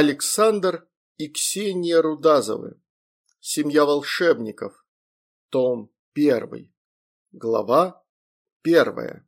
Александр и Ксения Рудазовы. Семья волшебников. Том 1. Глава 1.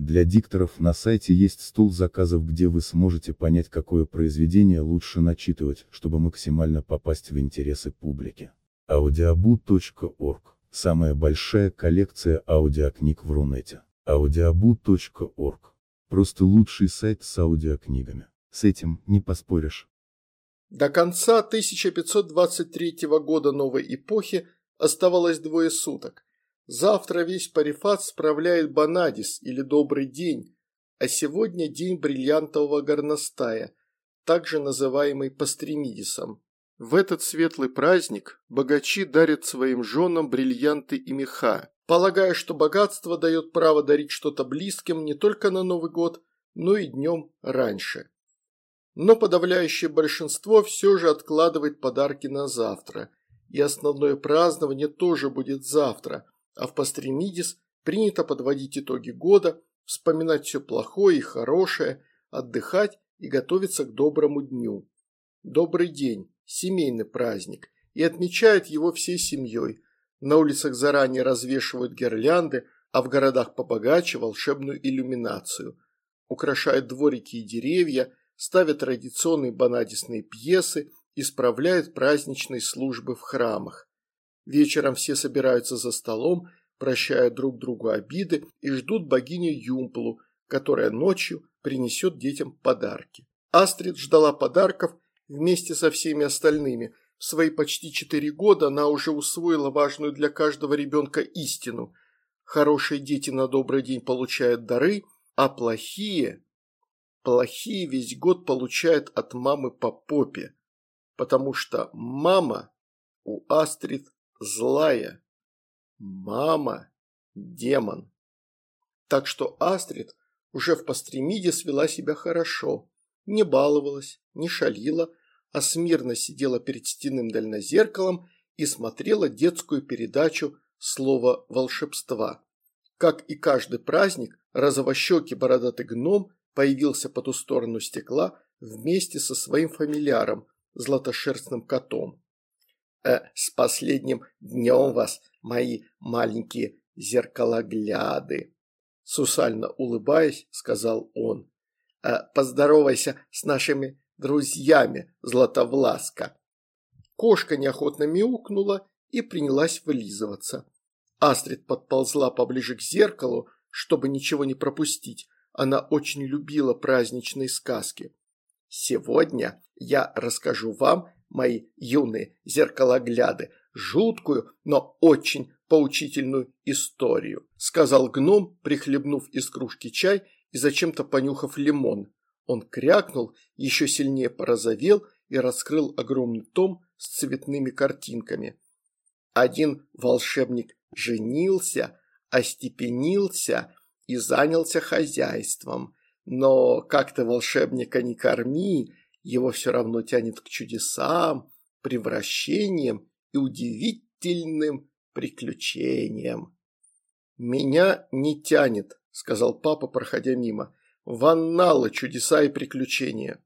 Для дикторов на сайте есть стол заказов, где вы сможете понять, какое произведение лучше начитывать, чтобы максимально попасть в интересы публики. audiobu.org – самая большая коллекция аудиокниг в Рунете. audiobu.org – просто лучший сайт с аудиокнигами. С этим не поспоришь. До конца 1523 года новой эпохи оставалось двое суток. Завтра весь Парифат справляет Банадис или Добрый день, а сегодня день бриллиантового горностая, также называемый Пастремидисом. В этот светлый праздник богачи дарят своим женам бриллианты и меха, полагая, что богатство дает право дарить что-то близким не только на Новый год, но и днем раньше. Но подавляющее большинство все же откладывает подарки на завтра, и основное празднование тоже будет завтра – а в Пастремидис принято подводить итоги года, вспоминать все плохое и хорошее, отдыхать и готовиться к доброму дню. Добрый день, семейный праздник, и отмечают его всей семьей. На улицах заранее развешивают гирлянды, а в городах побогаче волшебную иллюминацию. Украшают дворики и деревья, ставят традиционные банадисные пьесы, исправляют праздничные службы в храмах. Вечером все собираются за столом, прощают друг другу обиды и ждут богиню Юмплу, которая ночью принесет детям подарки. Астрид ждала подарков вместе со всеми остальными. В свои почти четыре года она уже усвоила важную для каждого ребенка истину. Хорошие дети на добрый день получают дары, а плохие... Плохие весь год получают от мамы по попе, потому что мама у Астрид злая. Мама – демон. Так что Астрид уже в постремиде свела себя хорошо. Не баловалась, не шалила, а смирно сидела перед стенным дальнозеркалом и смотрела детскую передачу «Слово волшебства». Как и каждый праздник, розовощекий бородатый гном появился по ту сторону стекла вместе со своим фамильяром, златошерстным котом э, с последним днем вас, мои маленькие зеркалогляды!» Сусально улыбаясь, сказал он. «Э, «Поздоровайся с нашими друзьями, Златовласка!» Кошка неохотно мяукнула и принялась вылизываться. Астрид подползла поближе к зеркалу, чтобы ничего не пропустить. Она очень любила праздничные сказки. «Сегодня я расскажу вам мои юные зеркалогляды, жуткую, но очень поучительную историю», сказал гном, прихлебнув из кружки чай и зачем-то понюхав лимон. Он крякнул, еще сильнее порозовел и раскрыл огромный том с цветными картинками. Один волшебник женился, остепенился и занялся хозяйством. Но как ты волшебника не корми, его все равно тянет к чудесам, превращениям и удивительным приключениям. «Меня не тянет», – сказал папа, проходя мимо. «Ваннала, чудеса и приключения».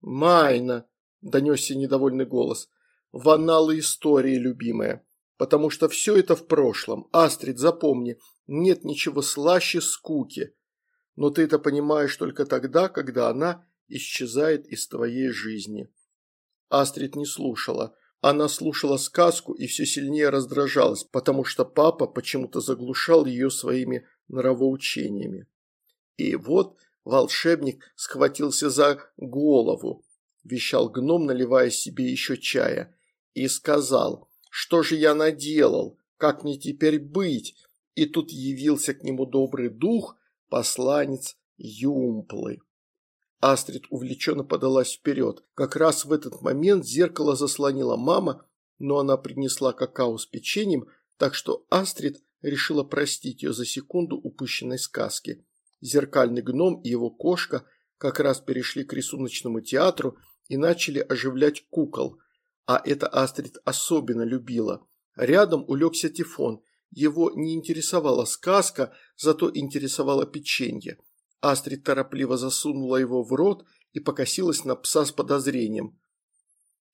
«Майна», – донесся недовольный голос. «Ваннала истории, любимая. Потому что все это в прошлом. Астрид, запомни, нет ничего слаще скуки. Но ты это понимаешь только тогда, когда она исчезает из твоей жизни. Астрид не слушала. Она слушала сказку и все сильнее раздражалась, потому что папа почему-то заглушал ее своими нравоучениями. И вот волшебник схватился за голову, вещал гном, наливая себе еще чая, и сказал, что же я наделал, как мне теперь быть? И тут явился к нему добрый дух, посланец Юмплы. Астрид увлеченно подалась вперед. Как раз в этот момент зеркало заслонила мама, но она принесла какао с печеньем, так что Астрид решила простить ее за секунду упущенной сказки. Зеркальный гном и его кошка как раз перешли к рисуночному театру и начали оживлять кукол, а это Астрид особенно любила. Рядом улегся Тифон, его не интересовала сказка, зато интересовало печенье. Астрид торопливо засунула его в рот и покосилась на пса с подозрением.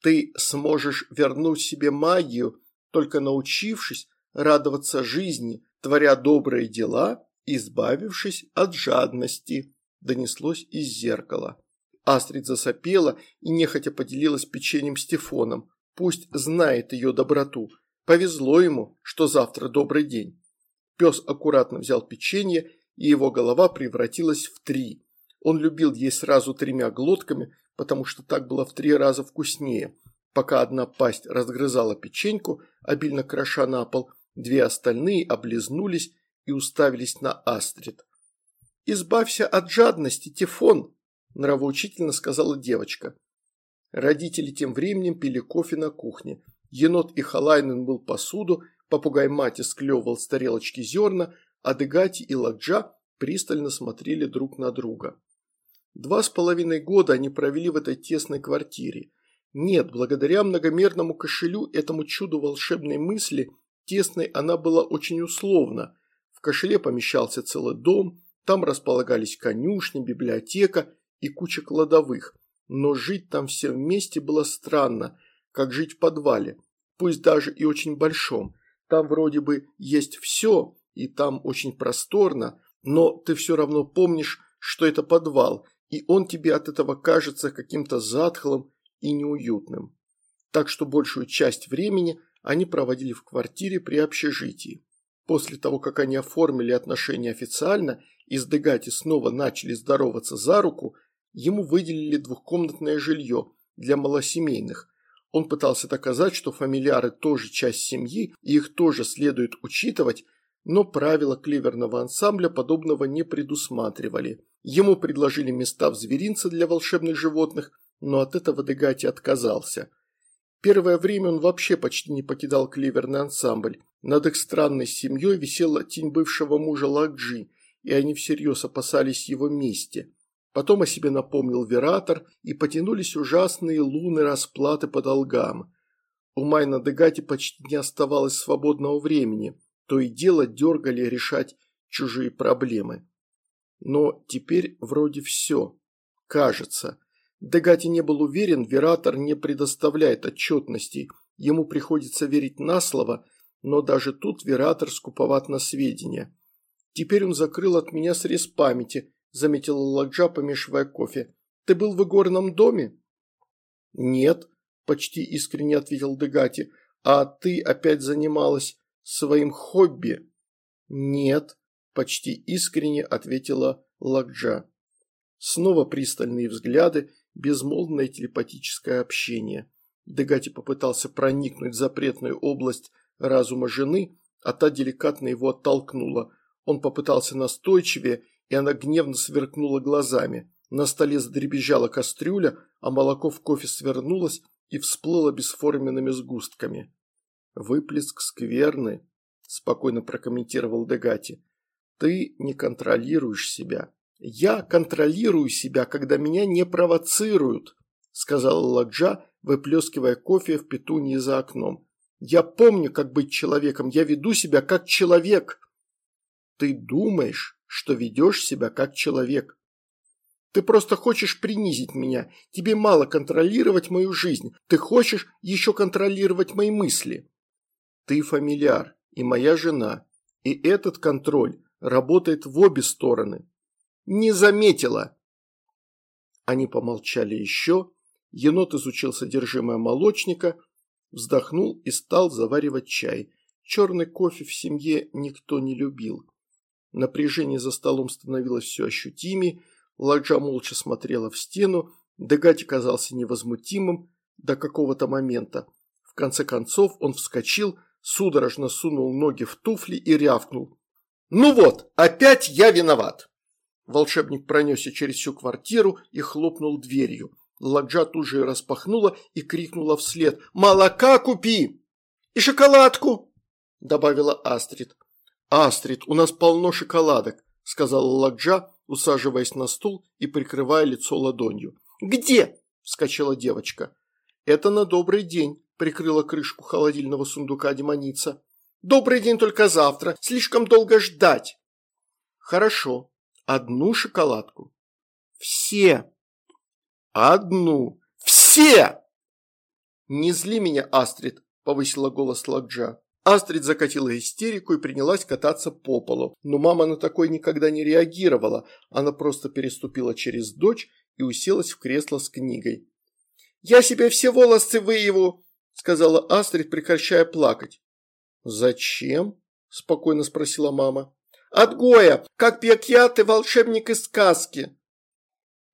«Ты сможешь вернуть себе магию, только научившись радоваться жизни, творя добрые дела, избавившись от жадности», – донеслось из зеркала. Астрид засопела и нехотя поделилась печеньем с Тифоном. Пусть знает ее доброту. Повезло ему, что завтра добрый день. Пес аккуратно взял печенье и его голова превратилась в три. Он любил есть сразу тремя глотками, потому что так было в три раза вкуснее. Пока одна пасть разгрызала печеньку, обильно кроша на пол, две остальные облизнулись и уставились на Астрид. «Избавься от жадности, Тифон!» – нравоучительно сказала девочка. Родители тем временем пили кофе на кухне. Енот и Халайнен был посуду, попугай Мати склевывал с тарелочки зерна, Адыгати и Ладжа пристально смотрели друг на друга. Два с половиной года они провели в этой тесной квартире. Нет, благодаря многомерному кошелю, этому чуду волшебной мысли, тесной она была очень условна. В кошеле помещался целый дом, там располагались конюшни, библиотека и куча кладовых. Но жить там все вместе было странно, как жить в подвале, пусть даже и очень большом. Там вроде бы есть все, и там очень просторно, но ты все равно помнишь, что это подвал, и он тебе от этого кажется каким-то затхлым и неуютным. Так что большую часть времени они проводили в квартире при общежитии. После того, как они оформили отношения официально и с Дегати снова начали здороваться за руку, ему выделили двухкомнатное жилье для малосемейных. Он пытался доказать, что фамильяры тоже часть семьи, и их тоже следует учитывать, но правила кливерного ансамбля подобного не предусматривали. Ему предложили места в зверинце для волшебных животных, но от этого Дегати отказался. Первое время он вообще почти не покидал кливерный ансамбль. Над их странной семьей висела тень бывшего мужа Лакджи, и они всерьез опасались его мести. Потом о себе напомнил Вератор, и потянулись ужасные луны расплаты по долгам. У Майна Дегати почти не оставалось свободного времени – то и дело дергали решать чужие проблемы. Но теперь вроде все. Кажется. Дегати не был уверен, Вератор не предоставляет отчетности, ему приходится верить на слово, но даже тут Вератор скуповат на сведения. Теперь он закрыл от меня срез памяти, заметила Ладжа, помешивая кофе. Ты был в игорном доме? Нет, почти искренне ответил Дегати. А ты опять занималась своим хобби?» «Нет», – почти искренне ответила Лакджа. Снова пристальные взгляды, безмолвное телепатическое общение. Дегати попытался проникнуть в запретную область разума жены, а та деликатно его оттолкнула. Он попытался настойчивее, и она гневно сверкнула глазами. На столе задребезжала кастрюля, а молоко в кофе свернулось и всплыло бесформенными сгустками. «Выплеск скверны», – спокойно прокомментировал Дегати. «Ты не контролируешь себя». «Я контролирую себя, когда меня не провоцируют», – сказала Ладжа, выплескивая кофе в петунье за окном. «Я помню, как быть человеком, я веду себя как человек». «Ты думаешь, что ведешь себя как человек», ты просто хочешь принизить меня. Тебе мало контролировать мою жизнь. Ты хочешь еще контролировать мои мысли. Ты фамильяр и моя жена, и этот контроль работает в обе стороны. Не заметила. Они помолчали еще, енот изучил содержимое молочника, вздохнул и стал заваривать чай. Черный кофе в семье никто не любил. Напряжение за столом становилось все ощутимее, Ладжа молча смотрела в стену, Дегати казался невозмутимым до какого-то момента. В конце концов он вскочил, судорожно сунул ноги в туфли и рявкнул. «Ну вот, опять я виноват!» Волшебник пронесся через всю квартиру и хлопнул дверью. Ладжа тут же распахнула и крикнула вслед «Молока купи!» «И шоколадку!» – добавила Астрид. «Астрид, у нас полно шоколадок», – сказала Ладжа, усаживаясь на стул и прикрывая лицо ладонью. «Где?» – вскочила девочка. «Это на добрый день», – прикрыла крышку холодильного сундука демоница. «Добрый день только завтра. Слишком долго ждать». «Хорошо. Одну шоколадку». «Все». «Одну». «Все!» «Не зли меня, Астрид», – повысила голос Ладжа. Астрид закатила истерику и принялась кататься по полу, но мама на такое никогда не реагировала, она просто переступила через дочь и уселась в кресло с книгой. «Я себе все волосы выеву!» – сказала Астрид, прекращая плакать. «Зачем?» – спокойно спросила мама. «От Гоя, как Пьякьяты, волшебник из сказки!»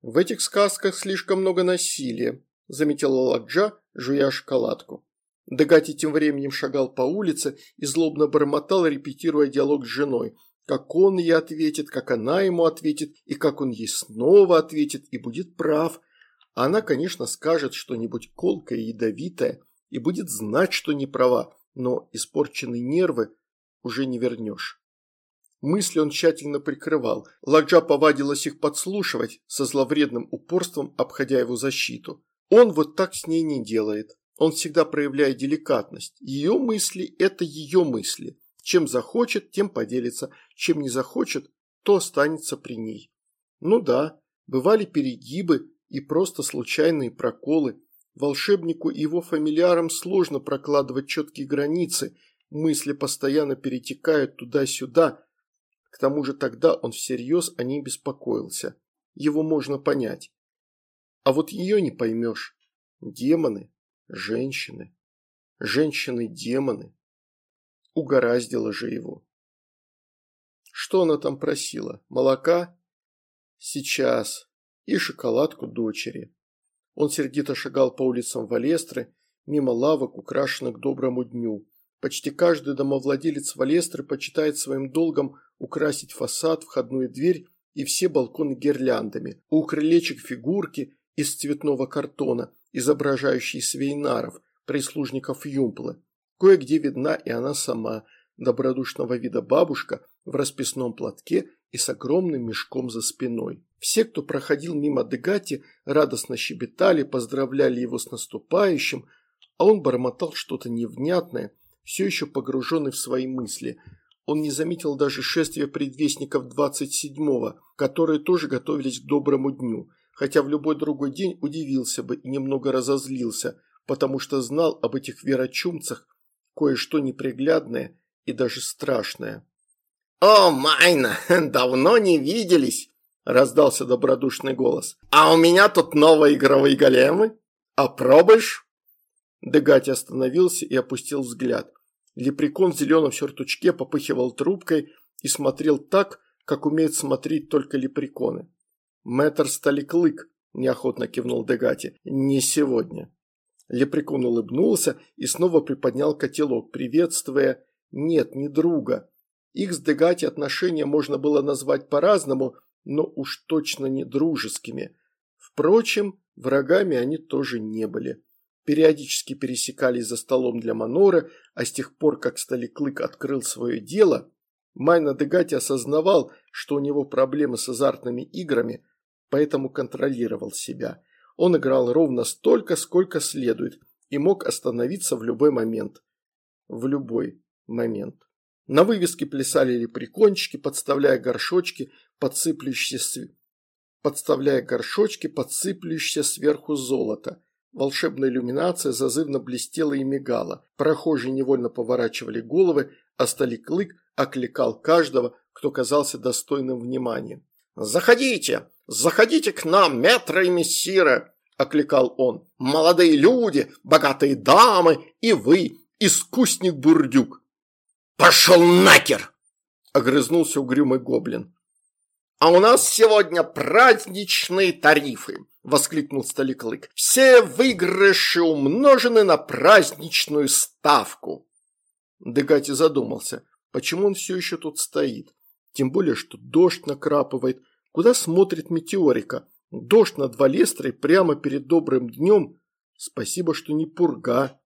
«В этих сказках слишком много насилия», – заметила Ладжа, жуя шоколадку. Дагати тем временем шагал по улице и злобно бормотал, репетируя диалог с женой. Как он ей ответит, как она ему ответит, и как он ей снова ответит, и будет прав. Она, конечно, скажет что-нибудь колкое и ядовитое, и будет знать, что не права, но испорченные нервы уже не вернешь. Мысли он тщательно прикрывал. Ладжа повадилась их подслушивать, со зловредным упорством обходя его защиту. Он вот так с ней не делает. Он всегда проявляет деликатность. Ее мысли – это ее мысли. Чем захочет, тем поделится. Чем не захочет, то останется при ней. Ну да, бывали перегибы и просто случайные проколы. Волшебнику и его фамильярам сложно прокладывать четкие границы. Мысли постоянно перетекают туда-сюда. К тому же тогда он всерьез о ней беспокоился. Его можно понять. А вот ее не поймешь. Демоны Женщины. Женщины-демоны. Угораздило же его. Что она там просила? Молока? Сейчас. И шоколадку дочери. Он сердито шагал по улицам Валестры, мимо лавок, украшенных доброму дню. Почти каждый домовладелец Валестры почитает своим долгом украсить фасад, входную дверь и все балконы гирляндами. У крылечек фигурки из цветного картона – изображающий свейнаров, прислужников Юмплы. Кое-где видна и она сама, добродушного вида бабушка в расписном платке и с огромным мешком за спиной. Все, кто проходил мимо Дегати, радостно щебетали, поздравляли его с наступающим, а он бормотал что-то невнятное, все еще погруженный в свои мысли. Он не заметил даже шествия предвестников 27-го, которые тоже готовились к доброму дню – хотя в любой другой день удивился бы и немного разозлился, потому что знал об этих верочумцах кое-что неприглядное и даже страшное. «О, Майна, давно не виделись!» – раздался добродушный голос. «А у меня тут новые игровые големы. Опробуешь?» Дегати остановился и опустил взгляд. Лепрекон в зеленом сюртучке попыхивал трубкой и смотрел так, как умеют смотреть только лепреконы. «Мэтр Сталиклык», – неохотно кивнул Дегати, – «не сегодня». Лепрекон улыбнулся и снова приподнял котелок, приветствуя «нет, не друга». Их с Дегати отношения можно было назвать по-разному, но уж точно не дружескими. Впрочем, врагами они тоже не были. Периодически пересекались за столом для Маноры, а с тех пор, как Сталиклык открыл свое дело, Майна Дегати осознавал, что у него проблемы с азартными играми, поэтому контролировал себя. Он играл ровно столько, сколько следует, и мог остановиться в любой момент. В любой момент. На вывеске плясали лепрекончики, подставляя горшочки, подсыплющиеся, подставляя горшочки, подсыплющиеся сверху золото. Волшебная иллюминация зазывно блестела и мигала. Прохожие невольно поворачивали головы, а Сталик-Лык окликал каждого, кто казался достойным внимания. «Заходите! Заходите к нам, метры и мессиры!» окликал он. «Молодые люди, богатые дамы и вы, искусник Бурдюк!» «Пошел накер!» – огрызнулся угрюмый гоблин. «А у нас сегодня праздничные тарифы!» – воскликнул Столиклык. «Все выигрыши умножены на праздничную ставку!» Дегати задумался, почему он все еще тут стоит. Тем более, что дождь накрапывает. Куда смотрит метеорика? Дождь над Валестрой прямо перед добрым днем. Спасибо, что не пурга.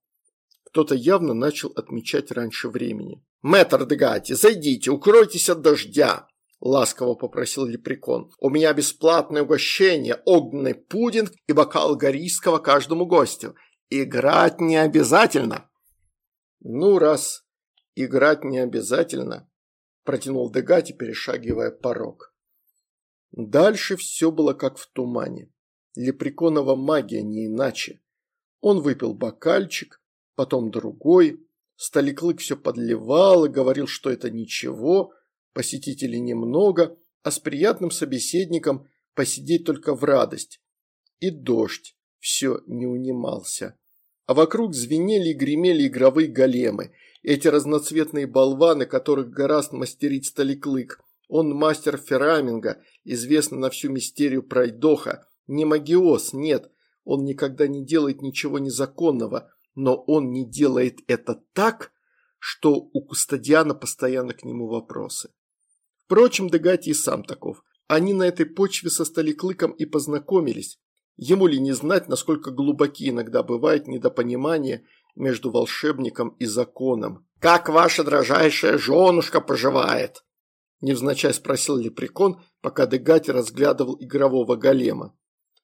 Кто-то явно начал отмечать раньше времени. «Мэтр Дегати, зайдите, укройтесь от дождя!» Ласково попросил Лепрекон. «У меня бесплатное угощение, огненный пудинг и бокал горийского каждому гостю. Играть не обязательно!» «Ну, раз играть не обязательно», протянул Дегати, перешагивая порог. Дальше все было как в тумане. Лепреконова магия не иначе. Он выпил бокальчик, потом другой. Столиклык все подливал и говорил, что это ничего, посетителей немного, а с приятным собеседником посидеть только в радость. И дождь все не унимался. А вокруг звенели и гремели игровые големы. Эти разноцветные болваны, которых гораст мастерить столиклык. Он мастер фераминга, известный на всю мистерию пройдоха. Не магиоз, нет, он никогда не делает ничего незаконного, но он не делает это так, что у Кустадиана постоянно к нему вопросы. Впрочем, Дегати и сам таков. Они на этой почве со Столиклыком и познакомились. Ему ли не знать, насколько глубоки иногда бывает недопонимание между волшебником и законом. «Как ваша дрожайшая женушка поживает?» Невзначай спросил Лепрекон, пока Дегати разглядывал игрового голема.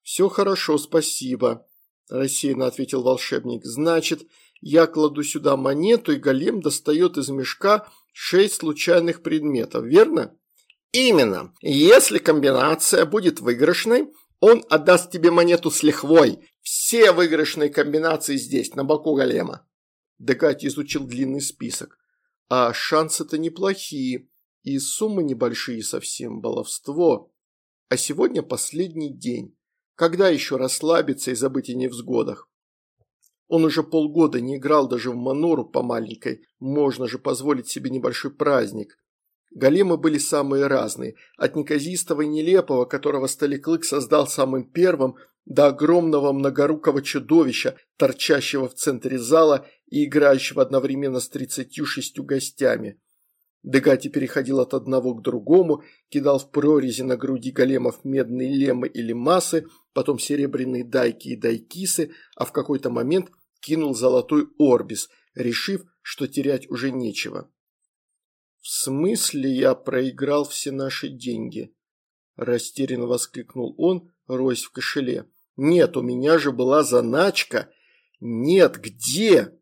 «Все хорошо, спасибо», – рассеянно ответил волшебник. «Значит, я кладу сюда монету, и голем достает из мешка шесть случайных предметов, верно?» «Именно. Если комбинация будет выигрышной, он отдаст тебе монету с лихвой. Все выигрышные комбинации здесь, на боку голема». Декати изучил длинный список. «А шансы-то неплохие, и суммы небольшие совсем, баловство. А сегодня последний день. Когда еще расслабиться и забыть о невзгодах? Он уже полгода не играл даже в манору по маленькой, можно же позволить себе небольшой праздник. Големы были самые разные, от неказистого и нелепого, которого Столиклык создал самым первым, до огромного многорукого чудовища, торчащего в центре зала и играющего одновременно с тридцатью шестью гостями. Дегати переходил от одного к другому, кидал в прорези на груди големов медные лемы или массы, потом серебряные дайки и дайкисы, а в какой-то момент кинул золотой орбис, решив, что терять уже нечего. «В смысле я проиграл все наши деньги?» Растерянно воскликнул он, роясь в кошеле. «Нет, у меня же была заначка! Нет, где?»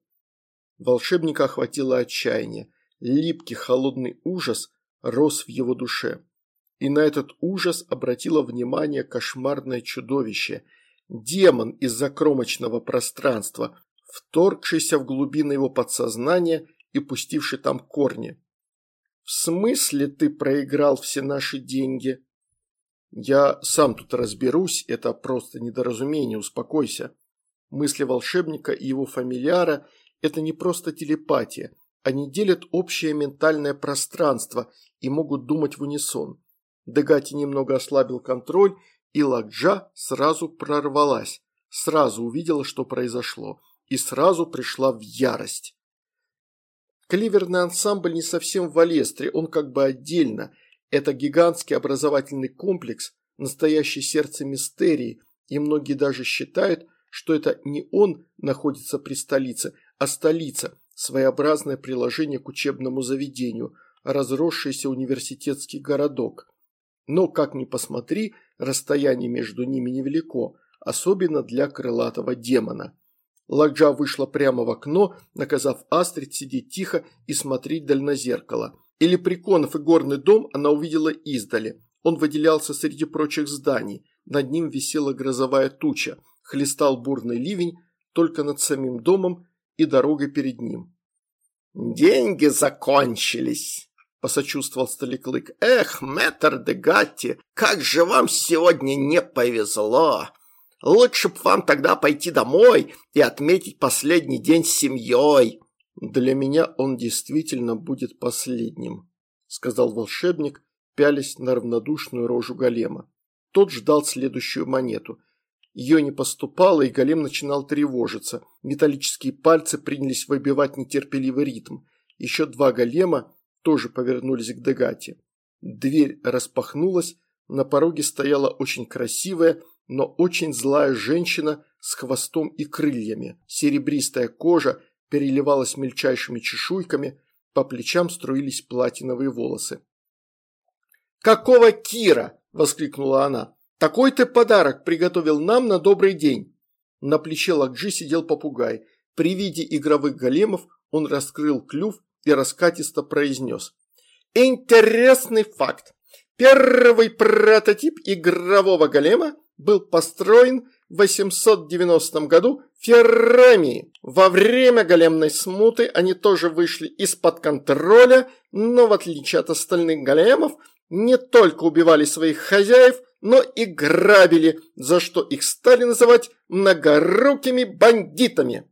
Волшебника охватило отчаяние. Липкий холодный ужас рос в его душе. И на этот ужас обратило внимание кошмарное чудовище. Демон из закромочного пространства, вторгшийся в глубины его подсознания и пустивший там корни. «В смысле ты проиграл все наши деньги?» «Я сам тут разберусь, это просто недоразумение, успокойся». Мысли волшебника и его фамильяра – это не просто телепатия, они делят общее ментальное пространство и могут думать в унисон. Дегати немного ослабил контроль, и Ладжа сразу прорвалась, сразу увидела, что произошло, и сразу пришла в ярость. Кливерный ансамбль не совсем в Валестре, он как бы отдельно. Это гигантский образовательный комплекс, настоящее сердце мистерии, и многие даже считают, что это не он находится при столице, а столица, своеобразное приложение к учебному заведению, разросшийся университетский городок. Но, как ни посмотри, расстояние между ними невелико, особенно для крылатого демона. Ладжа вышла прямо в окно, наказав Астрид сидеть тихо и смотреть дальнозеркало. Или приконов и горный дом она увидела издали. Он выделялся среди прочих зданий. Над ним висела грозовая туча. Хлестал бурный ливень, только над самим домом и дорогой перед ним. «Деньги закончились», – посочувствовал Столиклык. «Эх, мэтр де Гатти, как же вам сегодня не повезло! Лучше б вам тогда пойти домой и отметить последний день с семьей». «Для меня он действительно будет последним», – сказал волшебник, пялясь на равнодушную рожу голема. Тот ждал следующую монету. Ее не поступало, и голем начинал тревожиться. Металлические пальцы принялись выбивать нетерпеливый ритм. Еще два голема тоже повернулись к Дегате. Дверь распахнулась, на пороге стояла очень красивая, но очень злая женщина с хвостом и крыльями. Серебристая кожа переливалась мельчайшими чешуйками, по плечам струились платиновые волосы. «Какого Кира?» – воскликнула она. «Такой ты подарок приготовил нам на добрый день!» На плече Лакджи сидел попугай. При виде игровых големов он раскрыл клюв и раскатисто произнес. «Интересный факт! Первый прототип игрового голема был построен в 890 году в Феррамии. Во время големной смуты они тоже вышли из-под контроля, но в отличие от остальных големов, не только убивали своих хозяев, но и грабили, за что их стали называть многорукими бандитами.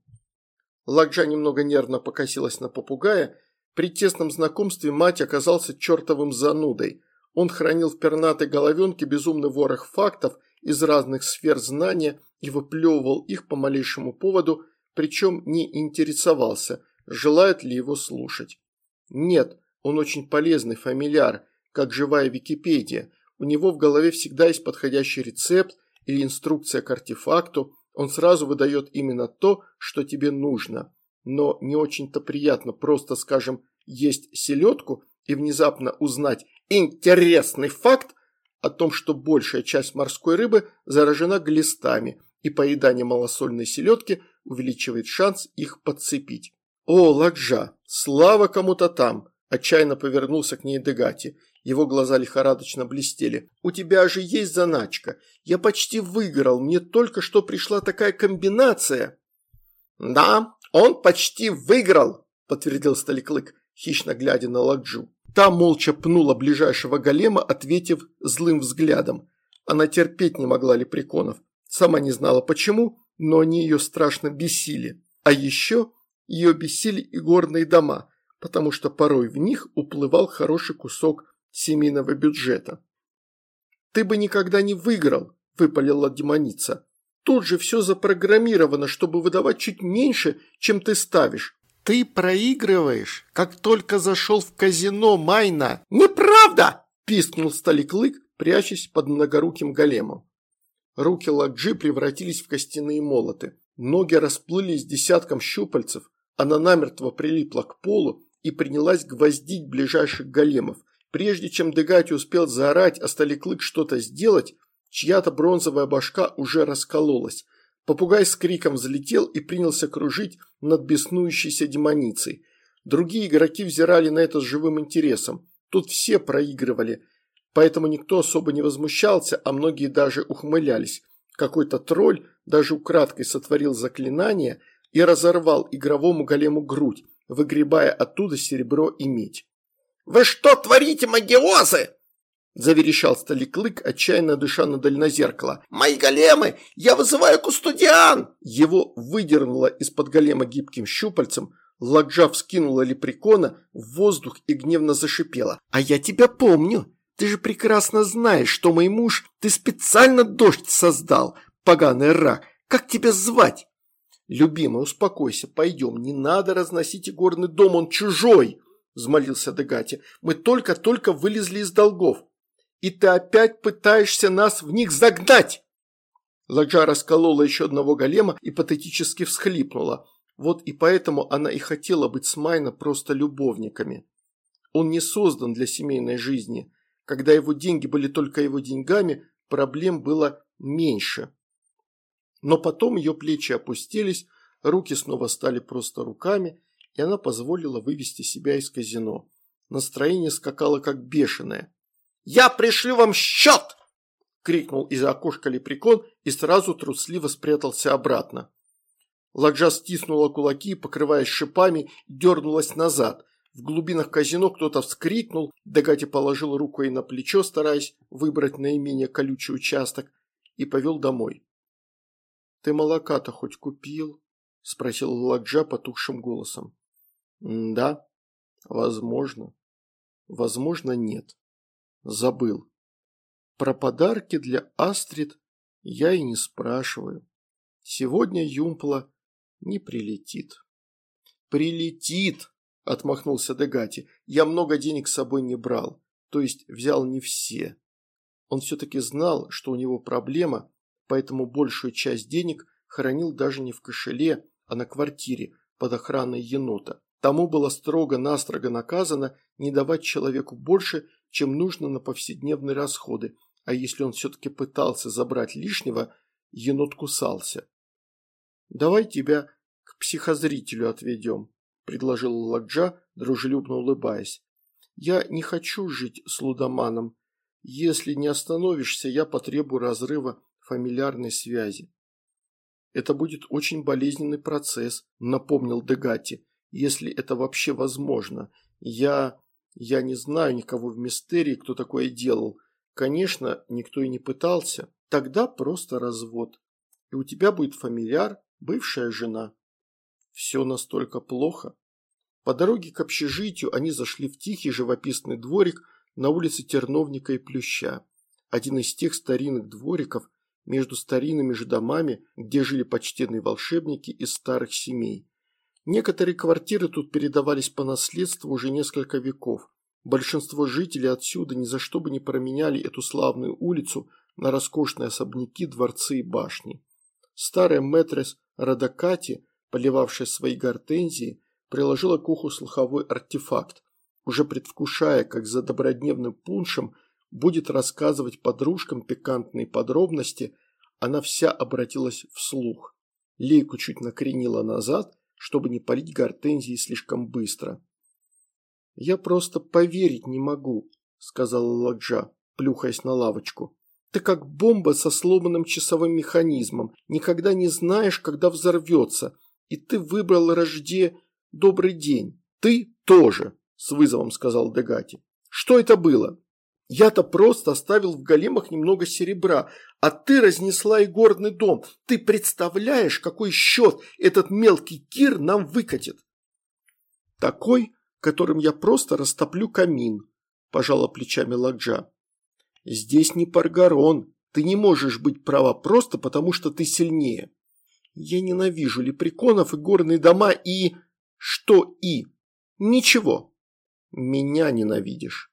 Ладжа немного нервно покосилась на попугая. При тесном знакомстве мать оказался чертовым занудой. Он хранил в пернатой головенке безумный ворох фактов из разных сфер знания и выплевывал их по малейшему поводу, причем не интересовался, желает ли его слушать. Нет, он очень полезный фамильяр, как живая Википедия. У него в голове всегда есть подходящий рецепт или инструкция к артефакту, он сразу выдает именно то, что тебе нужно. Но не очень-то приятно просто, скажем, есть селедку и внезапно узнать интересный факт о том, что большая часть морской рыбы заражена глистами, и поедание малосольной селедки увеличивает шанс их подцепить. «О, Ладжа, слава кому-то там!» – отчаянно повернулся к ней Дегати. Его глаза лихорадочно блестели. «У тебя же есть заначка. Я почти выиграл. Мне только что пришла такая комбинация». «Да, он почти выиграл», – подтвердил Сталиклык, хищно глядя на Ладжу. Та молча пнула ближайшего голема, ответив злым взглядом. Она терпеть не могла лепреконов. Сама не знала почему, но они ее страшно бесили. А еще ее бесили и горные дома, потому что порой в них уплывал хороший кусок семейного бюджета. «Ты бы никогда не выиграл», – выпалила демоница. «Тут же все запрограммировано, чтобы выдавать чуть меньше, чем ты ставишь. Ты проигрываешь, как только зашел в казино Майна». «Неправда!» – пискнул Сталиклык, прячась под многоруким големом. Руки Ладжи превратились в костяные молоты. Ноги расплылись десятком щупальцев, она намертво прилипла к полу и принялась гвоздить ближайших големов, Прежде чем Дегати успел заорать, а Сталиклык что-то сделать, чья-то бронзовая башка уже раскололась. Попугай с криком взлетел и принялся кружить над беснующейся демоницей. Другие игроки взирали на это с живым интересом. Тут все проигрывали, поэтому никто особо не возмущался, а многие даже ухмылялись. Какой-то тролль даже украдкой сотворил заклинание и разорвал игровому голему грудь, выгребая оттуда серебро и медь. «Вы что творите, магиозы?» Заверещал Сталиклык, отчаянно дыша на дальнозеркало. «Мои големы! Я вызываю кустудиан!» Его выдернуло из-под голема гибким щупальцем, Ладжа вскинула лепрекона в воздух и гневно зашипела. «А я тебя помню! Ты же прекрасно знаешь, что мой муж, ты специально дождь создал, поганый рак! Как тебя звать?» «Любимый, успокойся, пойдем, не надо разносить игорный дом, он чужой!» Взмолился Дегати. «Мы только-только вылезли из долгов. И ты опять пытаешься нас в них загнать!» Ладжа расколола еще одного голема и патетически всхлипнула. Вот и поэтому она и хотела быть с Майна просто любовниками. Он не создан для семейной жизни. Когда его деньги были только его деньгами, проблем было меньше. Но потом ее плечи опустились, руки снова стали просто руками, и она позволила вывести себя из казино. Настроение скакало как бешеное. «Я пришлю вам счет!» – крикнул из окошка лепрекон и сразу трусливо спрятался обратно. Ладжа стиснула кулаки, покрываясь шипами, дернулась назад. В глубинах казино кто-то вскрикнул, Дагати положил руку ей на плечо, стараясь выбрать наименее колючий участок, и повел домой. «Ты молока-то хоть купил?» – спросил Ладжа потухшим голосом. «Да, возможно. Возможно, нет. Забыл. Про подарки для Астрид я и не спрашиваю. Сегодня Юмпла не прилетит». «Прилетит!» – отмахнулся Дегати. «Я много денег с собой не брал, то есть взял не все». Он все-таки знал, что у него проблема, поэтому большую часть денег хранил даже не в кошеле, а на квартире под охраной енота. Тому было строго-настрого наказано не давать человеку больше, чем нужно на повседневные расходы, а если он все-таки пытался забрать лишнего, енот кусался. «Давай тебя к психозрителю отведем», – предложил Ладжа, дружелюбно улыбаясь. «Я не хочу жить с лудоманом. Если не остановишься, я потребую разрыва фамильярной связи. Это будет очень болезненный процесс, напомнил Дегати, если это вообще возможно. Я... я не знаю никого в мистерии, кто такое делал. Конечно, никто и не пытался. Тогда просто развод. И у тебя будет фамильяр, бывшая жена. Все настолько плохо. По дороге к общежитию они зашли в тихий живописный дворик на улице Терновника и Плюща. Один из тех старинных двориков, между старинными же домами, где жили почтенные волшебники из старых семей. Некоторые квартиры тут передавались по наследству уже несколько веков. Большинство жителей отсюда ни за что бы не променяли эту славную улицу на роскошные особняки, дворцы и башни. Старая мэтрес Радакати, поливавшая свои гортензии, приложила к уху слуховой артефакт, уже предвкушая, как за добродневным пуншем – будет рассказывать подружкам пикантные подробности, она вся обратилась вслух. Лейку чуть накренила назад, чтобы не полить гортензии слишком быстро. «Я просто поверить не могу», – сказала Ладжа, плюхаясь на лавочку. «Ты как бомба со сломанным часовым механизмом, никогда не знаешь, когда взорвется, и ты выбрал рожде добрый день. Ты тоже», – с вызовом сказал Дегати. «Что это было?» Я-то просто оставил в големах немного серебра, а ты разнесла и горный дом. Ты представляешь, какой счет этот мелкий кир нам выкатит? Такой, которым я просто растоплю камин, пожала плечами Ладжа. Здесь не Паргарон, ты не можешь быть права просто потому, что ты сильнее. Я ненавижу лепреконов и горные дома и... Что и? Ничего. Меня ненавидишь.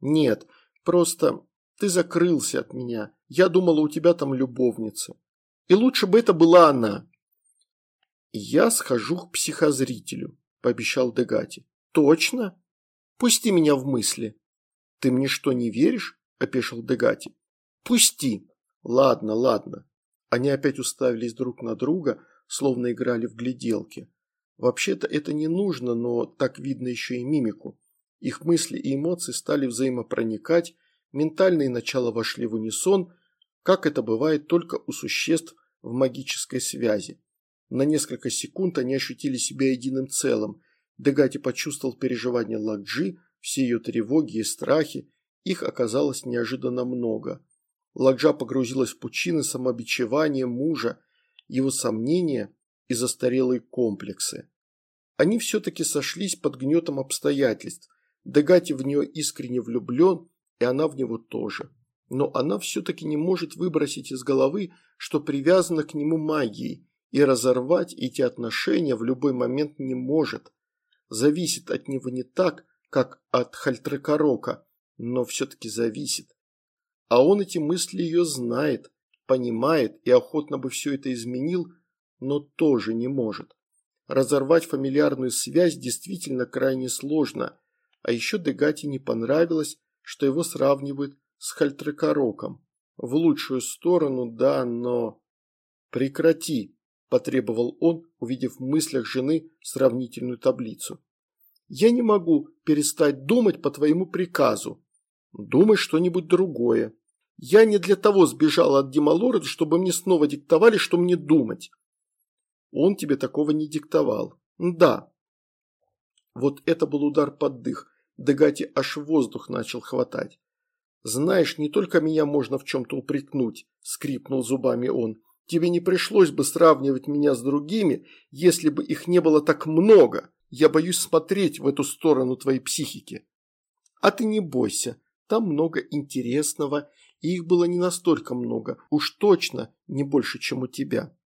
Нет, Просто ты закрылся от меня. Я думала, у тебя там любовница. И лучше бы это была она. Я схожу к психозрителю, пообещал Дегати. Точно? Пусти меня в мысли. Ты мне что, не веришь? Опешил Дегати. Пусти. Ладно, ладно. Они опять уставились друг на друга, словно играли в гляделки. Вообще-то это не нужно, но так видно еще и мимику. Их мысли и эмоции стали взаимопроникать, ментальные начала вошли в унисон, как это бывает только у существ в магической связи. На несколько секунд они ощутили себя единым целым. Дегати почувствовал переживания Ладжи, все ее тревоги и страхи. Их оказалось неожиданно много. Ладжа погрузилась в пучины самобичевания мужа, его сомнения и застарелые комплексы. Они все-таки сошлись под гнетом обстоятельств, Дегати в нее искренне влюблен, и она в него тоже. Но она все-таки не может выбросить из головы, что привязана к нему магией, и разорвать эти отношения в любой момент не может. Зависит от него не так, как от Хальтрекорока, но все-таки зависит. А он эти мысли ее знает, понимает и охотно бы все это изменил, но тоже не может. Разорвать фамильярную связь действительно крайне сложно, а еще Дегати не понравилось, что его сравнивают с Хальтрекороком. В лучшую сторону, да, но... Прекрати, потребовал он, увидев в мыслях жены сравнительную таблицу. Я не могу перестать думать по твоему приказу. Думай что-нибудь другое. Я не для того сбежала от Дималора, чтобы мне снова диктовали, что мне думать. Он тебе такого не диктовал. Да. Вот это был удар под дых. Дегати аж воздух начал хватать. «Знаешь, не только меня можно в чем-то упрекнуть», – скрипнул зубами он. Тебе не пришлось бы сравнивать меня с другими, если бы их не было так много. Я боюсь смотреть в эту сторону твоей психики. А ты не бойся, там много интересного, и их было не настолько много, уж точно не больше, чем у тебя.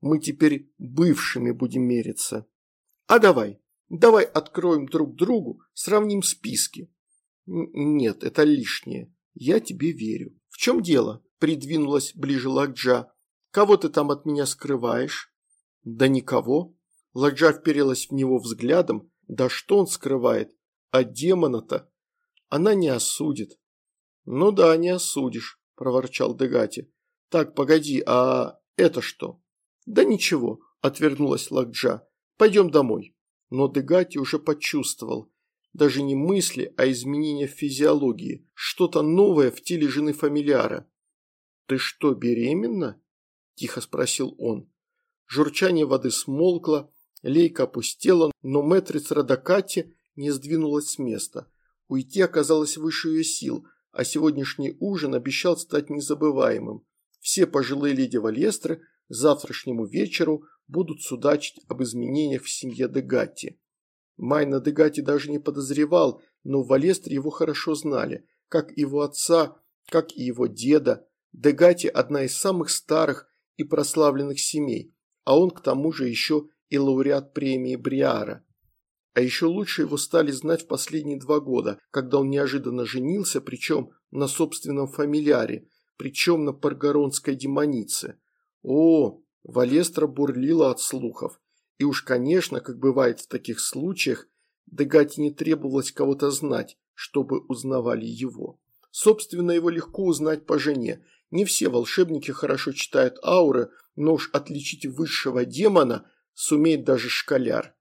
Мы теперь бывшими будем мериться. А давай, давай откроем друг другу, сравним списки. Нет, это лишнее. Я тебе верю. В чем дело? Придвинулась ближе Ладжа. Кого ты там от меня скрываешь? Да никого. Ладжа вперилась в него взглядом. Да что он скрывает? А демона-то она не осудит. Ну да, не осудишь, проворчал Дегати. Так, погоди, а это что? Да ничего, отвернулась Лакджа. Пойдем домой. Но Дегати уже почувствовал. Даже не мысли, а изменения в физиологии. Что-то новое в теле жены фамильяра. «Ты что, беременна?» – тихо спросил он. Журчание воды смолкло, лейка опустела, но Мэтрис Радакати не сдвинулась с места. Уйти оказалось выше ее сил, а сегодняшний ужин обещал стать незабываемым. Все пожилые леди Валестры завтрашнему вечеру будут судачить об изменениях в семье Дегатти. Майна Дегатти даже не подозревал, но в его хорошо знали, как его отца, как и его деда. Дегатти – одна из самых старых и прославленных семей, а он к тому же еще и лауреат премии Бриара. А еще лучше его стали знать в последние два года, когда он неожиданно женился, причем на собственном фамильяре, причем на паргоронской демонице. О, Валестра бурлила от слухов. И уж, конечно, как бывает в таких случаях, Дегате не требовалось кого-то знать, чтобы узнавали его. Собственно, его легко узнать по жене. Не все волшебники хорошо читают ауры, но уж отличить высшего демона сумеет даже школяр.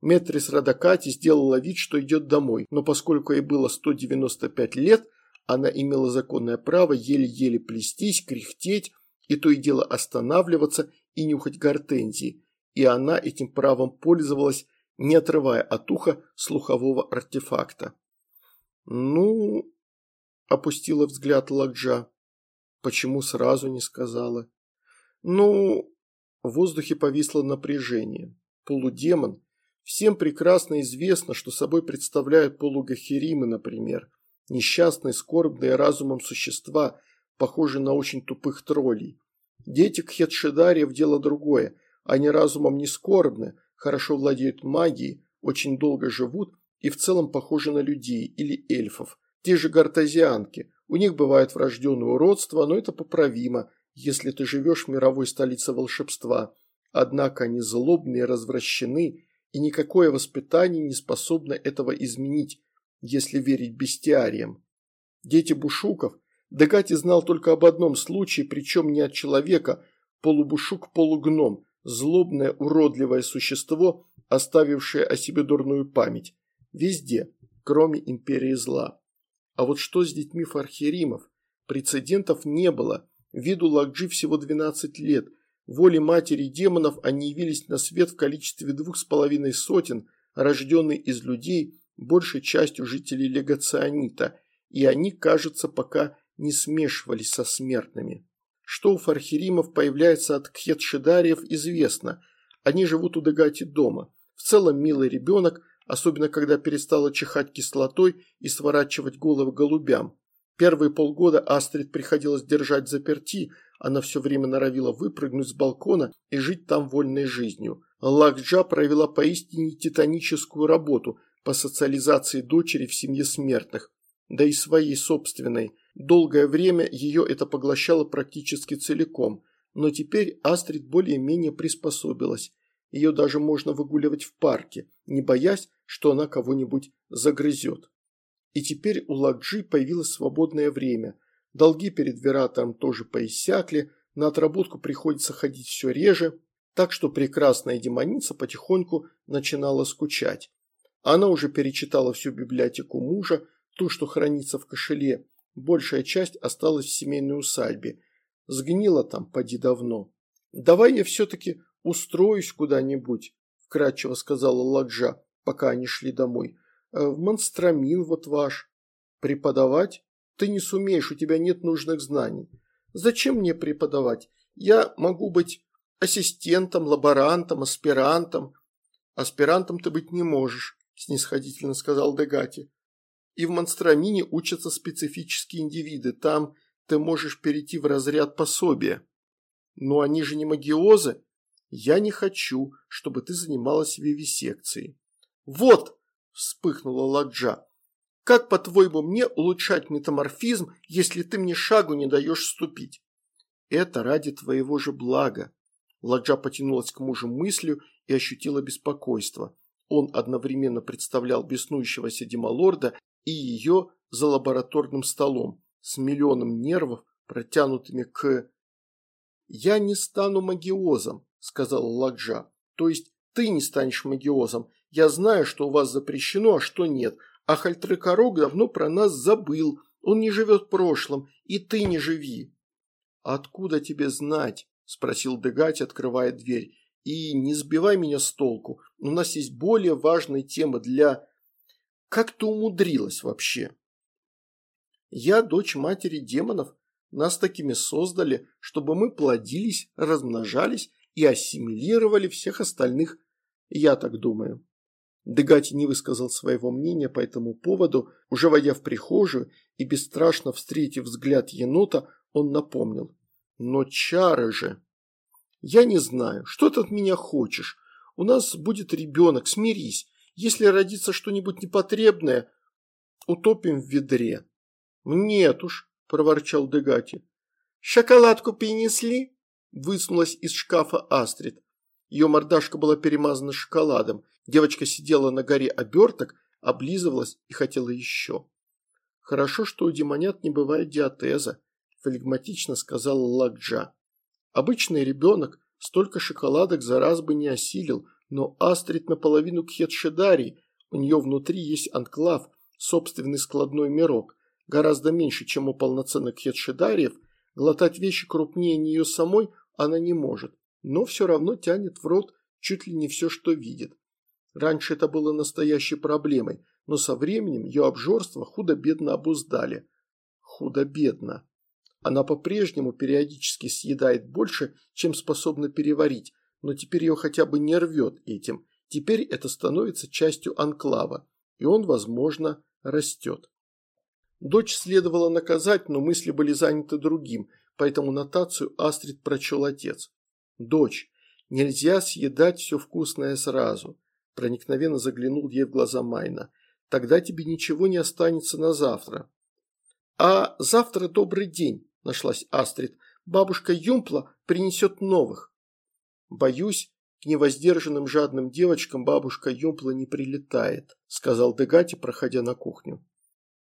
Метрис Радакати сделала вид, что идет домой, но поскольку ей было 195 лет, она имела законное право еле-еле плестись, кряхтеть и то и дело останавливаться и нюхать гортензии, и она этим правом пользовалась, не отрывая от уха слухового артефакта. «Ну...» – опустила взгляд Ладжа. «Почему сразу не сказала?» «Ну...» В воздухе повисло напряжение. Полудемон – Всем прекрасно известно, что собой представляют полугахеримы, например. Несчастные, скорбные разумом существа, похожие на очень тупых троллей. Дети кхетшедариев – дело другое. Они разумом не скорбны, хорошо владеют магией, очень долго живут и в целом похожи на людей или эльфов. Те же гартазианки. У них бывает врожденное уродство, но это поправимо, если ты живешь в мировой столице волшебства. Однако они злобные, развращены и никакое воспитание не способно этого изменить, если верить бестиариям. Дети бушуков, Дегати знал только об одном случае, причем не от человека, полубушук-полугном, злобное уродливое существо, оставившее о себе дурную память. Везде, кроме империи зла. А вот что с детьми фархеримов? Прецедентов не было. Виду Лакджи всего 12 лет – воле матери демонов они явились на свет в количестве двух с половиной сотен, рожденные из людей, большей частью жителей Легационита, и они, кажется, пока не смешивались со смертными. Что у фархиримов появляется от кхетшедариев известно. Они живут у Дегати дома. В целом милый ребенок, особенно когда перестала чихать кислотой и сворачивать головы голубям. Первые полгода Астрид приходилось держать заперти, она все время норовила выпрыгнуть с балкона и жить там вольной жизнью. Лакджа провела поистине титаническую работу по социализации дочери в семье смертных, да и своей собственной. Долгое время ее это поглощало практически целиком, но теперь Астрид более-менее приспособилась. Ее даже можно выгуливать в парке, не боясь, что она кого-нибудь загрызет. И теперь у Лакджи появилось свободное время. Долги перед Вератором тоже поиссякли, на отработку приходится ходить все реже, так что прекрасная демоница потихоньку начинала скучать. Она уже перечитала всю библиотеку мужа, ту, что хранится в кошеле, большая часть осталась в семейной усадьбе. Сгнила там поди давно. «Давай я все-таки устроюсь куда-нибудь», – вкратчиво сказала Ладжа, пока они шли домой. Э, в монстрамин вот ваш. Преподавать? Ты не сумеешь, у тебя нет нужных знаний. Зачем мне преподавать? Я могу быть ассистентом, лаборантом, аспирантом. Аспирантом ты быть не можешь, снисходительно сказал Дегати. И в монстрамине учатся специфические индивиды, там ты можешь перейти в разряд пособия. Но они же не магиозы. Я не хочу, чтобы ты занималась вивисекцией. Вот, вспыхнула Ладжа. Как, по-твоему, мне улучшать метаморфизм, если ты мне шагу не даешь ступить? Это ради твоего же блага. Ладжа потянулась к мужу мыслью и ощутила беспокойство. Он одновременно представлял беснующегося Демалорда и ее за лабораторным столом, с миллионом нервов, протянутыми к... «Я не стану магиозом», – сказала Ладжа. «То есть ты не станешь магиозом. Я знаю, что у вас запрещено, а что нет. А Хальтрекорог давно про нас забыл. Он не живет в прошлом, и ты не живи». «Откуда тебе знать?» – спросил Дегать, открывая дверь. «И не сбивай меня с толку. У нас есть более важные темы для... Как ты умудрилась вообще?» «Я дочь матери демонов. Нас такими создали, чтобы мы плодились, размножались и ассимилировали всех остальных. Я так думаю». Дегати не высказал своего мнения по этому поводу, уже войдя в прихожую и бесстрашно встретив взгляд енота, он напомнил. «Но чары же...» «Я не знаю, что ты от меня хочешь? У нас будет ребенок, смирись. Если родится что-нибудь непотребное, утопим в ведре». «Нет уж», – проворчал Дегати. «Шоколадку принесли?» – высунулась из шкафа Астрид. Ее мордашка была перемазана шоколадом. Девочка сидела на горе оберток, облизывалась и хотела еще. «Хорошо, что у демонят не бывает диатеза», – флегматично сказала Ладжа. «Обычный ребенок столько шоколадок за раз бы не осилил, но Астрид наполовину кхетшедарий, у нее внутри есть анклав, собственный складной мирок, гораздо меньше, чем у полноценных хедшедариев, глотать вещи крупнее нее самой она не может, но все равно тянет в рот чуть ли не все, что видит. Раньше это было настоящей проблемой, но со временем ее обжорство худо-бедно обуздали. Худо-бедно. Она по-прежнему периодически съедает больше, чем способна переварить, но теперь ее хотя бы не рвет этим. Теперь это становится частью анклава, и он, возможно, растет. Дочь следовало наказать, но мысли были заняты другим, поэтому нотацию Астрид прочел отец. «Дочь, нельзя съедать все вкусное сразу проникновенно заглянул ей в глаза Майна. «Тогда тебе ничего не останется на завтра». «А завтра добрый день», – нашлась Астрид. «Бабушка Юмпла принесет новых». «Боюсь, к невоздержанным жадным девочкам бабушка Юмпла не прилетает», – сказал Дегати, проходя на кухню.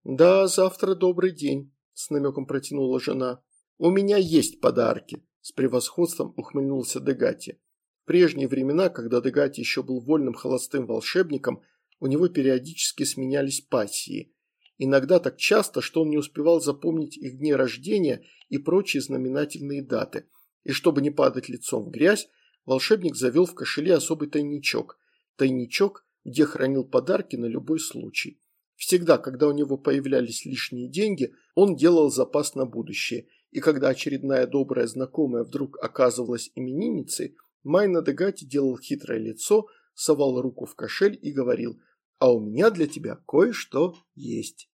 «Да, завтра добрый день», – с намеком протянула жена. «У меня есть подарки», – с превосходством ухмыльнулся Дегати. В прежние времена, когда Дегати еще был вольным холостым волшебником, у него периодически сменялись пассии. Иногда так часто, что он не успевал запомнить их дни рождения и прочие знаменательные даты. И чтобы не падать лицом в грязь, волшебник завел в кошеле особый тайничок. Тайничок, где хранил подарки на любой случай. Всегда, когда у него появлялись лишние деньги, он делал запас на будущее, и когда очередная добрая знакомая вдруг оказывалась именинницей, Майна Дегати делал хитрое лицо, совал руку в кошель и говорил «А у меня для тебя кое-что есть».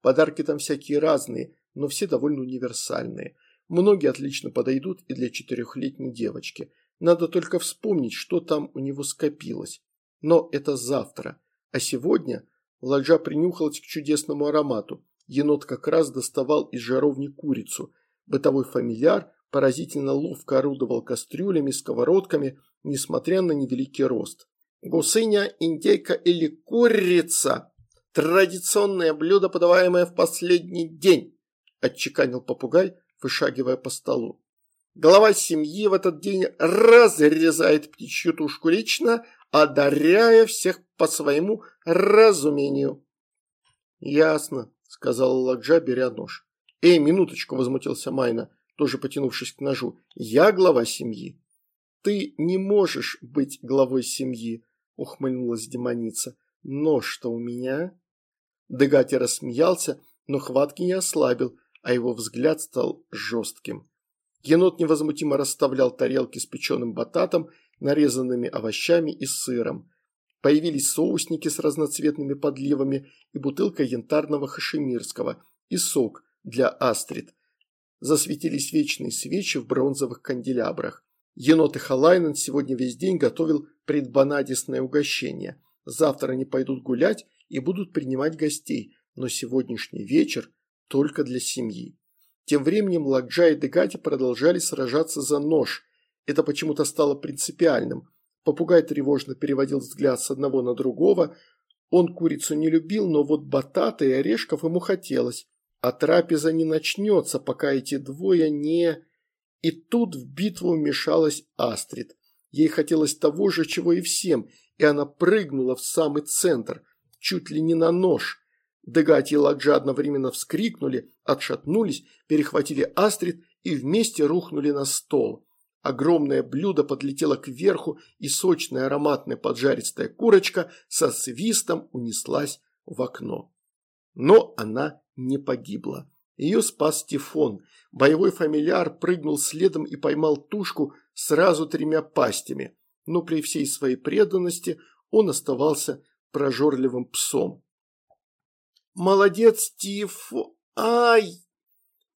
Подарки там всякие разные, но все довольно универсальные. Многие отлично подойдут и для четырехлетней девочки. Надо только вспомнить, что там у него скопилось. Но это завтра. А сегодня Ладжа принюхалась к чудесному аромату. Енот как раз доставал из жаровни курицу. Бытовой фамильяр поразительно ловко орудовал кастрюлями, сковородками, несмотря на невеликий рост. Гусыня, индейка или курица – традиционное блюдо, подаваемое в последний день, отчеканил попугай, вышагивая по столу. Глава семьи в этот день разрезает птичью тушку лично, одаряя всех по своему разумению. «Ясно», – сказал Ладжа, беря нож. «Эй, минуточку», – возмутился Майна тоже потянувшись к ножу. «Я глава семьи». «Ты не можешь быть главой семьи», – ухмыльнулась демоница. «Нож-то у меня». Дегати рассмеялся, но хватки не ослабил, а его взгляд стал жестким. Енот невозмутимо расставлял тарелки с печеным бататом, нарезанными овощами и сыром. Появились соусники с разноцветными подливами и бутылка янтарного хашемирского, и сок для астрид. Засветились вечные свечи в бронзовых канделябрах. Енот и Халайнен сегодня весь день готовил предбанадисное угощение. Завтра они пойдут гулять и будут принимать гостей, но сегодняшний вечер только для семьи. Тем временем Ладжа и Дегати продолжали сражаться за нож. Это почему-то стало принципиальным. Попугай тревожно переводил взгляд с одного на другого. Он курицу не любил, но вот батата и орешков ему хотелось. А трапеза не начнется, пока эти двое не... И тут в битву вмешалась Астрид. Ей хотелось того же, чего и всем, и она прыгнула в самый центр, чуть ли не на нож. Дегати и Ладжа одновременно вскрикнули, отшатнулись, перехватили Астрид и вместе рухнули на стол. Огромное блюдо подлетело кверху, и сочная ароматная поджаристая курочка со свистом унеслась в окно. Но она не погибла. Ее спас Тифон. Боевой фамильяр прыгнул следом и поймал тушку сразу тремя пастями, но при всей своей преданности он оставался прожорливым псом. «Молодец, Тифо! Ай!»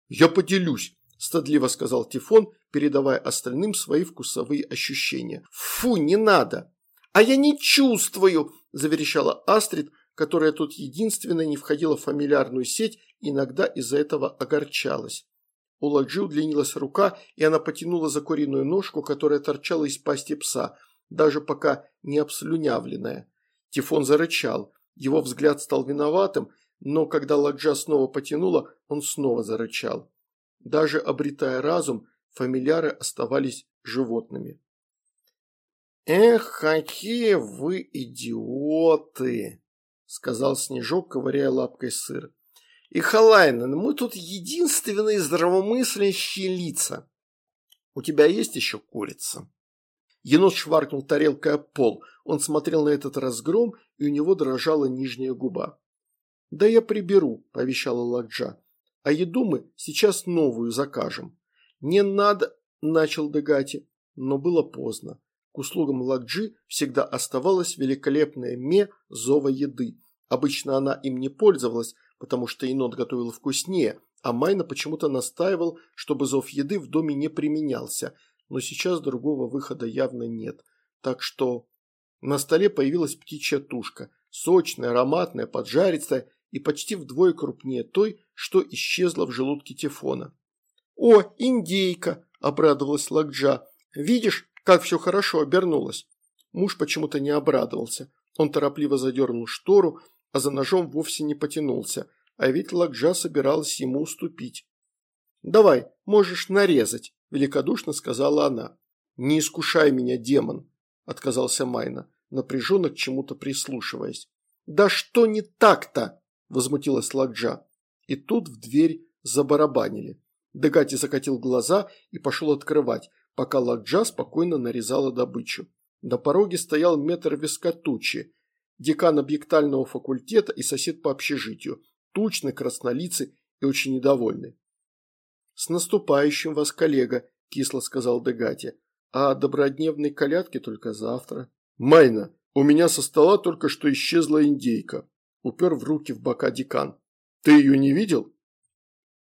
«Я поделюсь», – стыдливо сказал Тифон, передавая остальным свои вкусовые ощущения. «Фу, не надо!» «А я не чувствую!» – заверещала Астрид, которая тут единственная не входила в фамильярную сеть иногда из-за этого огорчалась. У Ладжи удлинилась рука, и она потянула за куриную ножку, которая торчала из пасти пса, даже пока не обслюнявленная. Тифон зарычал. Его взгляд стал виноватым, но когда Ладжа снова потянула, он снова зарычал. Даже обретая разум, фамильяры оставались животными. «Эх, какие вы идиоты!» – сказал Снежок, ковыряя лапкой сыр. И Халайнен, мы тут единственные здравомыслящие лица. У тебя есть еще курица?» Енот шваркнул тарелкой о пол. Он смотрел на этот разгром, и у него дрожала нижняя губа. «Да я приберу», – пообещала Ладжа. «А еду мы сейчас новую закажем». «Не надо», – начал Дегати, но было поздно. К услугам Ладжи всегда оставалась великолепная ме зова еды. Обычно она им не пользовалась, потому что енот готовил вкуснее, а Майна почему-то настаивал, чтобы зов еды в доме не применялся, но сейчас другого выхода явно нет. Так что на столе появилась птичья тушка, сочная, ароматная, поджаристая и почти вдвое крупнее той, что исчезла в желудке Тифона. «О, индейка!» – обрадовалась Лакджа. «Видишь, как все хорошо обернулось?» Муж почему-то не обрадовался. Он торопливо задернул штору, а за ножом вовсе не потянулся, а ведь Лакджа собиралась ему уступить. «Давай, можешь нарезать», – великодушно сказала она. «Не искушай меня, демон», – отказался Майна, напряженно к чему-то прислушиваясь. «Да что не так-то?» – возмутилась Лакджа. И тут в дверь забарабанили. Дегати закатил глаза и пошел открывать, пока Лакджа спокойно нарезала добычу. На пороге стоял метр вискотучи, декан объектального факультета и сосед по общежитию, тучный, краснолицый и очень недовольный. «С наступающим вас, коллега», – кисло сказал Дегати, – «а добродневной колядки только завтра». «Майна, у меня со стола только что исчезла индейка», – упер в руки в бока декан. «Ты ее не видел?»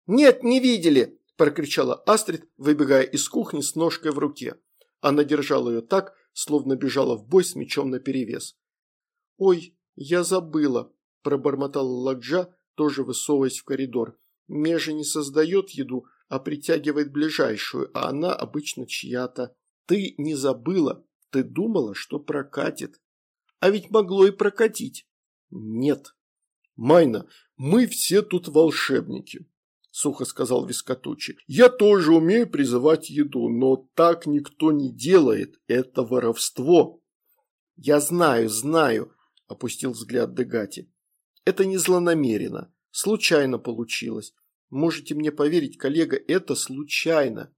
«Нет, не видели», – прокричала Астрид, выбегая из кухни с ножкой в руке. Она держала ее так, словно бежала в бой с мечом наперевес. «Ой, я забыла», – пробормотала Ладжа, тоже высовываясь в коридор. «Межа не создает еду, а притягивает ближайшую, а она обычно чья-то. Ты не забыла, ты думала, что прокатит. А ведь могло и прокатить». «Нет». «Майна, мы все тут волшебники», – сухо сказал Вискотучи. «Я тоже умею призывать еду, но так никто не делает. Это воровство». «Я знаю, знаю», – опустил взгляд Дегати. «Это не злонамеренно. Случайно получилось. Можете мне поверить, коллега, это случайно».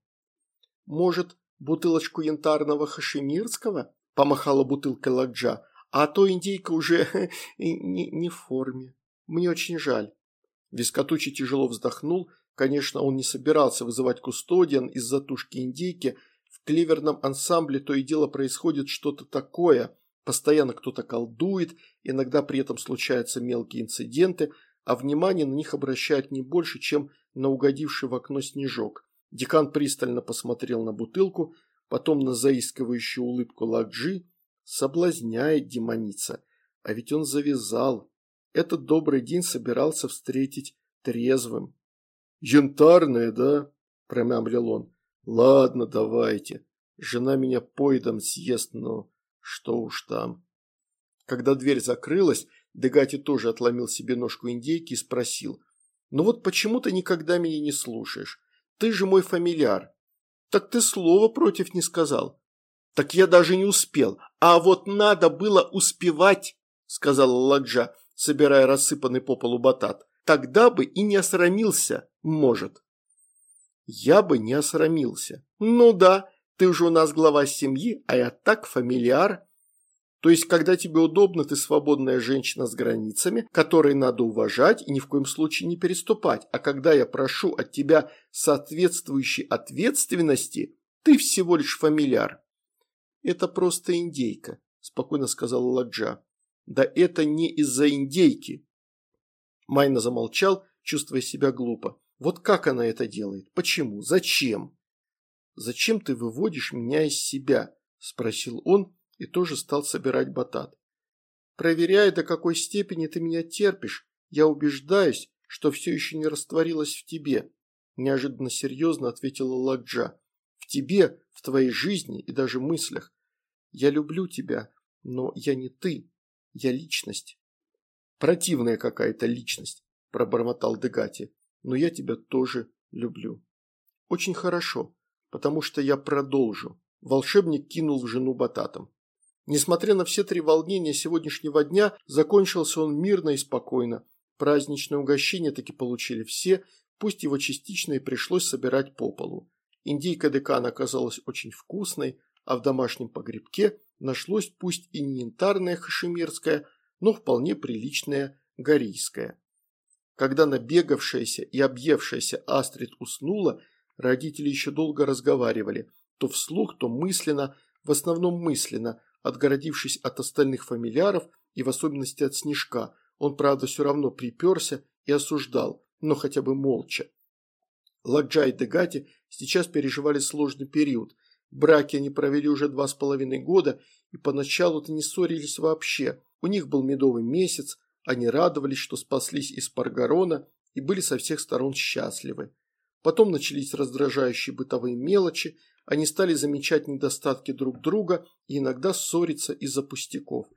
«Может, бутылочку янтарного хашемирского?» – помахала бутылкой Ладжа. «А то индейка уже не, не в форме. Мне очень жаль». Вискотучий тяжело вздохнул. Конечно, он не собирался вызывать кустодиан из-за тушки индейки. В клеверном ансамбле то и дело происходит что-то такое. Постоянно кто-то колдует, иногда при этом случаются мелкие инциденты, а внимание на них обращают не больше, чем на угодивший в окно снежок. Декан пристально посмотрел на бутылку, потом на заискивающую улыбку Лакджи. Соблазняет демоница. А ведь он завязал. Этот добрый день собирался встретить трезвым. «Янтарная, да?» – промямлил он. «Ладно, давайте. Жена меня поедом съест, но что уж там». Когда дверь закрылась, Дегати тоже отломил себе ножку индейки и спросил. «Ну вот почему ты никогда меня не слушаешь? Ты же мой фамильяр. Так ты слова против не сказал. Так я даже не успел. А вот надо было успевать, сказала Ладжа, собирая рассыпанный по полу батат. Тогда бы и не осрамился, может. Я бы не осрамился. Ну да, ты же у нас глава семьи, а я так фамильяр. То есть, когда тебе удобно, ты свободная женщина с границами, которые надо уважать и ни в коем случае не переступать. А когда я прошу от тебя соответствующей ответственности, ты всего лишь фамильяр. Это просто индейка, спокойно сказала Ладжа. Да это не из-за индейки. Майна замолчал, чувствуя себя глупо. Вот как она это делает? Почему? Зачем? Зачем ты выводишь меня из себя? Спросил он, и тоже стал собирать батат. Проверяя, до какой степени ты меня терпишь, я убеждаюсь, что все еще не растворилось в тебе, неожиданно серьезно ответила Ладжа. В тебе, в твоей жизни и даже мыслях. Я люблю тебя, но я не ты, я личность. Противная какая-то личность, пробормотал Дегати, но я тебя тоже люблю. Очень хорошо, потому что я продолжу. Волшебник кинул в жену бататом. Несмотря на все три волнения сегодняшнего дня, закончился он мирно и спокойно. Праздничное угощение таки получили все, пусть его частично и пришлось собирать по полу. Индейка декана оказалась очень вкусной, а в домашнем погребке нашлось пусть и не янтарное хашемирское, но вполне приличное горийское. Когда набегавшаяся и объевшаяся Астрид уснула, родители еще долго разговаривали, то вслух, то мысленно, в основном мысленно, отгородившись от остальных фамильяров и в особенности от Снежка. Он, правда, все равно приперся и осуждал, но хотя бы молча. Ладжа и Дегати сейчас переживали сложный период. Браки они провели уже два с половиной года и поначалу-то не ссорились вообще. У них был медовый месяц, они радовались, что спаслись из Паргарона и были со всех сторон счастливы. Потом начались раздражающие бытовые мелочи, они стали замечать недостатки друг друга и иногда ссориться из-за пустяков.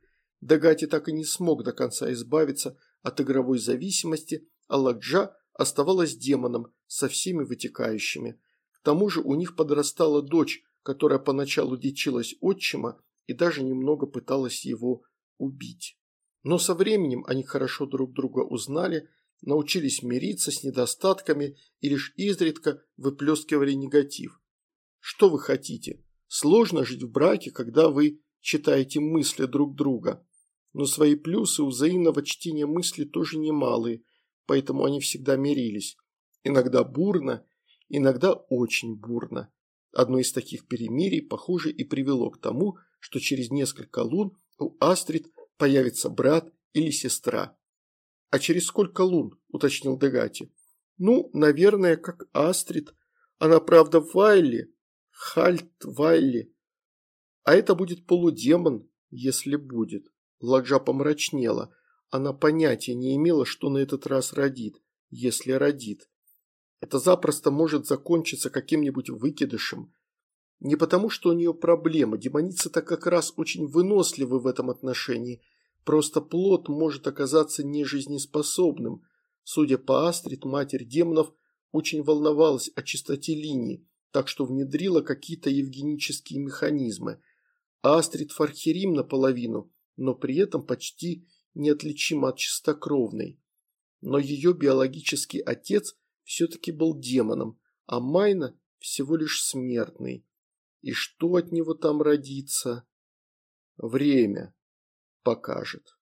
Дагати так и не смог до конца избавиться от игровой зависимости, а Ладжа оставалась демоном со всеми вытекающими. К тому же у них подрастала дочь, которая поначалу дичилась отчима и даже немного пыталась его убить. Но со временем они хорошо друг друга узнали, научились мириться с недостатками и лишь изредка выплескивали негатив. Что вы хотите? Сложно жить в браке, когда вы читаете мысли друг друга. Но свои плюсы у взаимного чтения мысли тоже немалые, поэтому они всегда мирились. Иногда бурно, иногда очень бурно. Одно из таких перемирий, похоже, и привело к тому, что через несколько лун у Астрид появится брат или сестра. «А через сколько лун?» – уточнил Дегати. «Ну, наверное, как Астрид. Она, правда, в Вайле, Хальт Вайли. А это будет полудемон, если будет. Ладжа помрачнела. Она понятия не имела, что на этот раз родит, если родит. Это запросто может закончиться каким-нибудь выкидышем. Не потому, что у нее проблема, демоницы-то как раз очень выносливы в этом отношении. Просто плод может оказаться нежизнеспособным. Судя по Астрид, матерь демонов очень волновалась о чистоте линии так что внедрила какие-то евгенические механизмы. Астрид Фархерим наполовину, но при этом почти неотличима от чистокровной. Но ее биологический отец все-таки был демоном, а Майна всего лишь смертный. И что от него там родится? Время покажет.